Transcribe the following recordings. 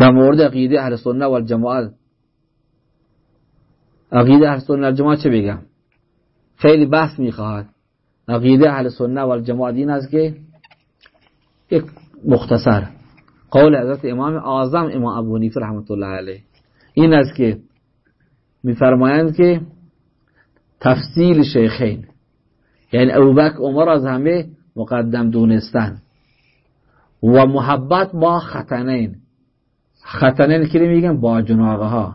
در مورد عقیده اهل سنت و الجماعت عقیده اهل سنت و الجماعت چه بگم؟ خیلی بحث می‌خواهد. عقیده اهل سنت و الجماعت این است که یک مختصر. قول حضرت امام اعظم امام ابو حنیفه رحمت الله علیه. این است که میفرمایند که تفصیل شیخین. یعنی ابوبکر عمر از همه مقدم دونستن. و محبت با ختنین. ختنین که میگن با جناغه ها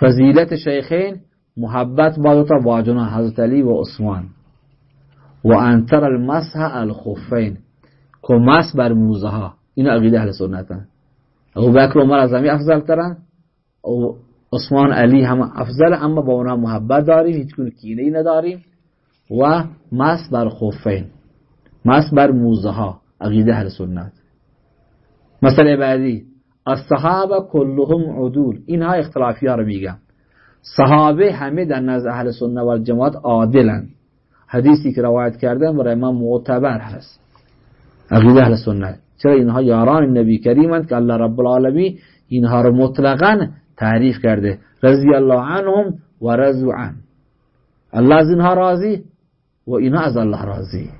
فضیلت شیخین محبت با دوتا با جناغ حضرت علی و عثمان. و انتر المسح الخفین. که مس بر موزه ها این عقیده اهل سنت ابو بکر عمر از همه افضل ترن. و عثمان علی هم افضل اما با اونها محبت داریم هیچ کنه کینه نداریم. و مس بر خفین. مس بر موزه ها عقیده اهل سنت. مسئله بعدی. الصحابه كلهم عدول. اینها اختلافی ها رو میگم صحابه همه در نزد اهل سنت و جماعت عادلن. حدیثی که روایت کردن برای ما معتبر هست. عقیده اهل سنت. چرا اینها یاران نبی کریمند که الله رب العالمین اینها رو مطلقا تعریف کرده. رضی الله عنهم و رضو عن. الله از اینها راضی و اینها از الله راضی.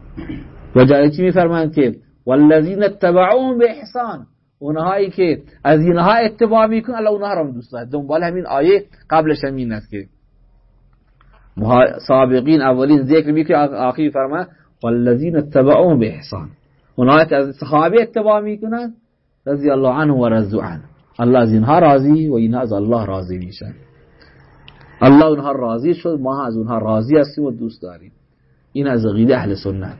و جایی چی میفرمایند که والذین اتبعوهم به احسان اونهایی که از اینها اتباع می‌کنن الله اونها رو دوست داره. دنبال همین آیه قبلش همین است که سابقین اولین ذکر می‌کنه. آخری فرمان والذین اتبعوهم به احسان اونهایی که از صحابه اتباع می‌کنن رضی الله عنه و رضو عنه الله از اینها راضی و اینها از الله راضی میشن. الله اونها راضی شد ما از اونها راضی هستیم و دوست داریم. این از عقیده اهل سنت.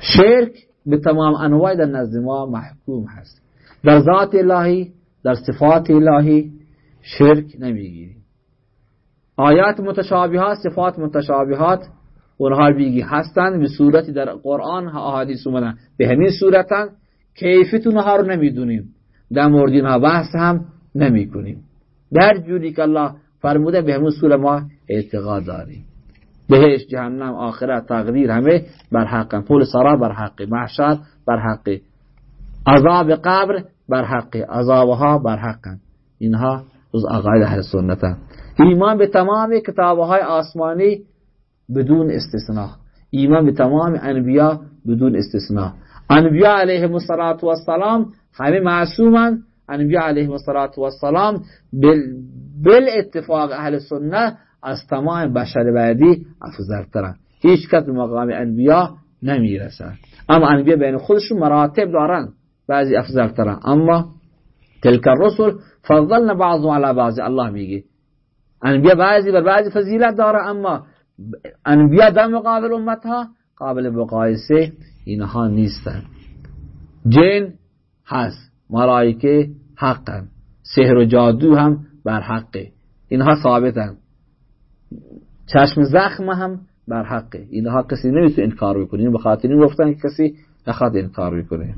شرک به تمام انواع در نزد ما محکوم هست. در ذات الهی در صفات الهی شرک نمی‌گیریم آیات متشابهات صفات متشابهات اونها بیگی هستند به صورتی در قرآن احادیث اومدن. به همین صورتن کیفیت اونها رو نمی‌دونیم. در مورد اینها بحث هم نمی کنیم در جوری که الله فرموده به همون صورت ما اعتقاد داریم. بهش جهنم آخرت تقدیر همه بر حق پول سرا بر حق محشر بر حق. عذاب قبر بر حق عذابها بر حق. اینها از عقاید اهل سنت ایمان به تمام کتابهای آسمانی بدون استثناء. ایمان به تمام انبیا بدون استثناء. انبیا علیهم السلام همه معصومن. انبیا علیهم السلام بل اتفاق اهل سنت از تمام بشر بعدی افضل ترن هیچ کس به مقام انبیا نمی‌رسن. اما انبیا بین خودشون مراتب دارن. بعضی افضل ترن اما تلک الرسل فضلنا بعضهم على بعض. الله میگه. انبیا بعضی بر بعضی فضیلت داره اما انبیا در مقابل امتها قابل مقایسه اینها نیستن. جن هست ملائکه حقن. سحر و جادو هم بر حقه. اینها ثابتن. چشم زخم هم بر حقه. اینها کسی نمی‌تونه انکار بکنه. این بخاطر این گفتن که کسی نخواد انکار بکنه.